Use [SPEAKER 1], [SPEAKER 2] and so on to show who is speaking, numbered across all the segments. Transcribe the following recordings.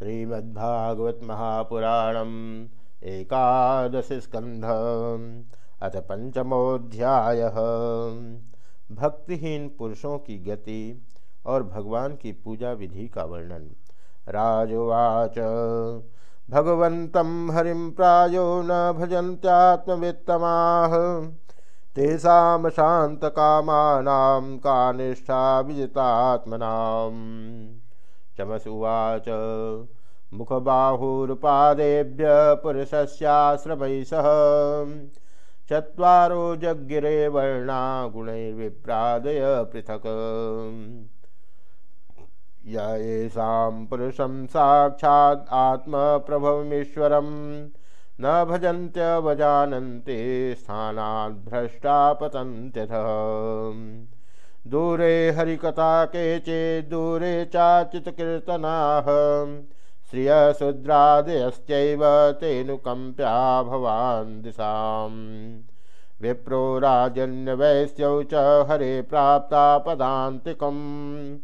[SPEAKER 1] श्रीमद्भागवत महापुराणम एकादश स्कंध अथ पंचमोध्याय भक्तिहीन पुरुषों की गति और भगवान की पूजा विधि का वर्णन। राजवाच भगवत हरिम प्रायो न भजन्त्यात्मवित्तमा। तेषा शांत कामा का निष्ठा विजितात्मनाम चमसुवाच। मुखबाहुरुपादेभ्य पुरुषस्याश्रमैः सह चत्वारो जगिरे वर्णा गुणैर्विप्रादय पृथक्। येषां पुरुषं साक्षात् आत्मप्रभवमीश्वरं न भजन्त्यवजानन्ते स्थानाद् भ्रष्टा पतन्त्यथ दूरे हरिकथा के चे दूरे चाचितकीर्तनाः। श्रियशूद्रादयश्चैव तेनुकम्प्या भवान् दिशाम्। विप्रो राजन्यवैश्यौ च हरे प्राप्ता पदान्तिकम्।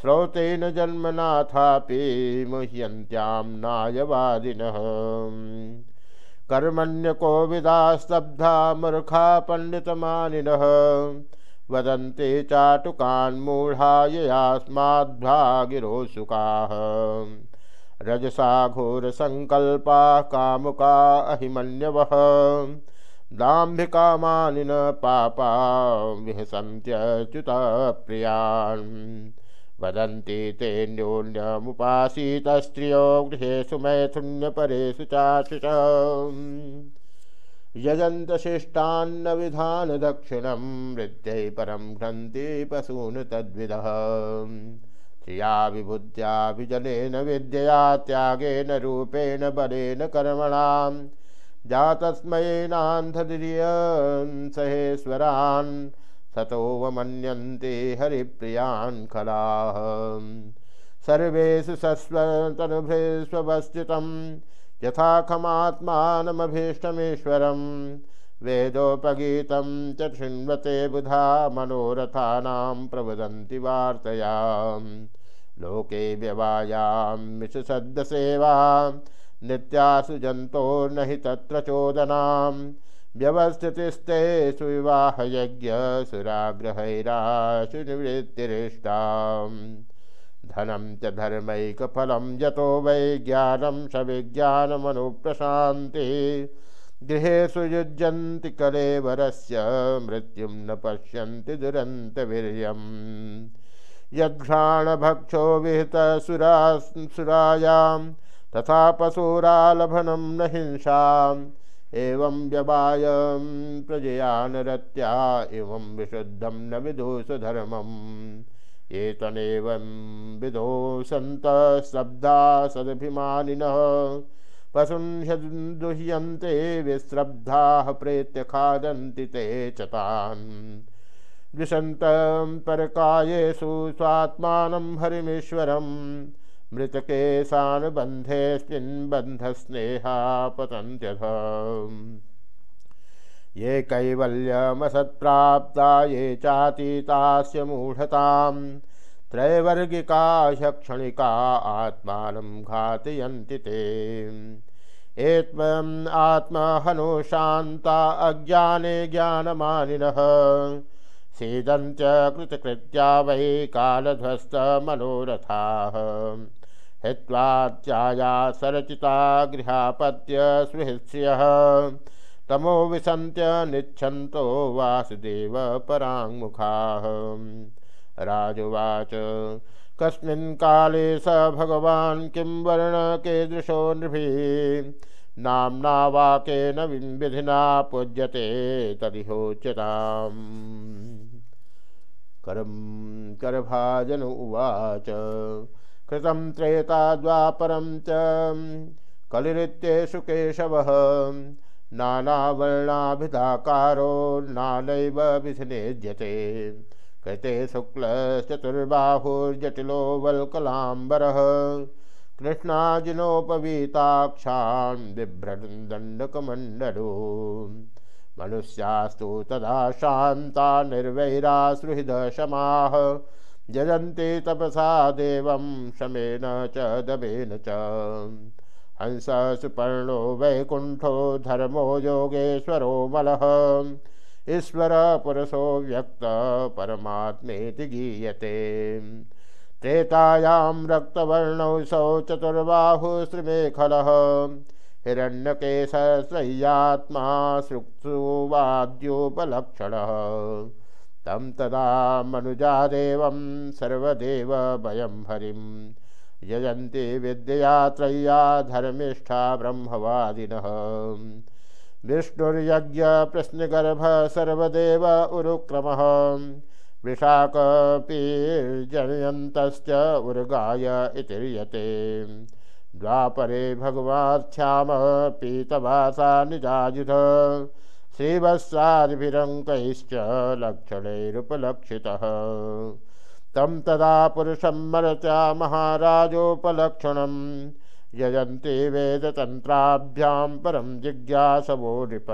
[SPEAKER 1] श्रौतेन जन्मनाथापि मुह्यन्त्यां नायवादिनः। कर्मण्यकोविदा स्तब्धा मूर्खा पण्डितमानिनः। वदन्ते चाटुकान्मूढाययास्माद्भागिरोसुकाः रजसा घोरसङ्कल्पाः कामुका अहिमन्यवः। दाम्भिकामानिन पापा विहसन्त्यच्युतप्रियान्। वदन्ति तेऽन्योन्यमुपासीतस्त्रियो गृहेषु मैथुन्यपरेषु चाशुष यजन्तशिष्टान्न विधानदक्षिणं वृद्ध्यै परं घ्नन्ति पशून् तद्विदः श्रिया विबुद्ध्याभिजनेन विद्यया त्यागेन रूपेण बलेन कर्मणां। जातस्मयेनान्धधियन् सहेश्वरान् सतोवमन्यन्ते हरिप्रियान् खलाः। सर्वेषु सस्वतनुभृस्वस्थितम् यथा खमात्मानमभीष्टमीश्वरं वेदोपगीतं च बुधा मनोरथानां प्रवदन्ति वार्तयां। लोके व्यवायां मिषसद्दसेवा नित्यासु जन्तोर्न हि तत्र चोदनां व्यवस्थितिस्ते सुविवाहयज्ञ निवृत्तिरिष्टाम् धनम च धर्मैकफलं यतो वै ज्ञानं स विज्ञानमनुप्रशान्ति। गृहेषु युज्यन्ति कलेवरस्य, मृत्युं न पश्यन्ति दुरन्तवीर्यम्। यद्घ्राणभक्षो विहितसुरा सुरायां, तथा पशुरालभनं न हिंसाम्। एवं व्यवाय प्रजया एवं विशुद्धं न विदुषधर्मम्। एतनेवं विदो सन्त शब्दा सदभिमानिनः। पशुन्ह्यदुह्यन्ते विश्रब्धाः प्रेत्य खादन्ति ते च तान्। द्विषन्तं परकायेषु स्वात्मानं हरिमीश्वरं मृतकेशानुबन्धेऽस्मिन् बन्धस्नेहा पतन्त्यथ ये कैवल्यमसत्प्राप्ता, ये चातीतास्य मूढतां त्रैवर्गिका ह्यक्षणिका आत्मानं घातयन्ति ते। एत्वम् आत्महनुशान्ता अज्ञाने ज्ञानमानिनः। सीदन्त्य कृतकृत्या वै कालध्वस्तमनोरथाः हित्वात्याया सरचिता गृहापत्य सुहृत्स्यः। तमो विसन्त्य निच्छन्तो वासुदेव पराङ्मुखाः। राजुवाच, कस्मिन् काले स भगवान् किं वर्णकीदृशो नृभिः? नाम्ना वाकेन विधिना पूज्यते तदिहोच्यताम्। करं करभाजन उवाच, कृतं त्रेता द्वापरं च कलिरित्येषु केशवः। नानावर्णाभिधाकारो नानैव विधिनेज्यते कृते शुक्लश्चतुर्बाहुर्जटिलो वल्कलाम्बरः कृष्णाजिनोपवीताक्षान् बिभ्रदण्डकमण्डलो मनुष्यास्तु तदा शान्ता निर्वैरासृहृदशमाः। जजन्ते तपसा देवं शमेन च दबेन च। हंस सुपर्णो वैकुंठो धर्मो योगेश्वरो मलः। ईश्वर पुरुषो व्यक्त परमात्मेति गीयते। त्रेतायां रक्तवर्णौ सौ चतुर्बाहु श्रीमेखलः। हिरण्यकेशय्यात्मा श्रुक्सुवाद्योपलक्षणः तं तदा मनुजादेवं सर्वदेव भयं हरिं यजन्ति विद्यया त्रय्या धर्मिष्ठा ब्रह्मवादिनः। विष्णुर्यज्ञ प्रश्नगर्भ सर्वदेव उरुक्रमः। वृषाकपीर्जनयन्तश्च उर्गाय इतिर्यते। द्वापरे भगवाख्याम पीतवासा निजायुध। श्रीवत्सादिभिरङ्कैश्च लक्षणैरुपलक्षितः। तं तदा पुरुषं मरत्या महाराजोपलक्षणम् यजन्ति परम जिज्ञास जिज्ञासवो नृप।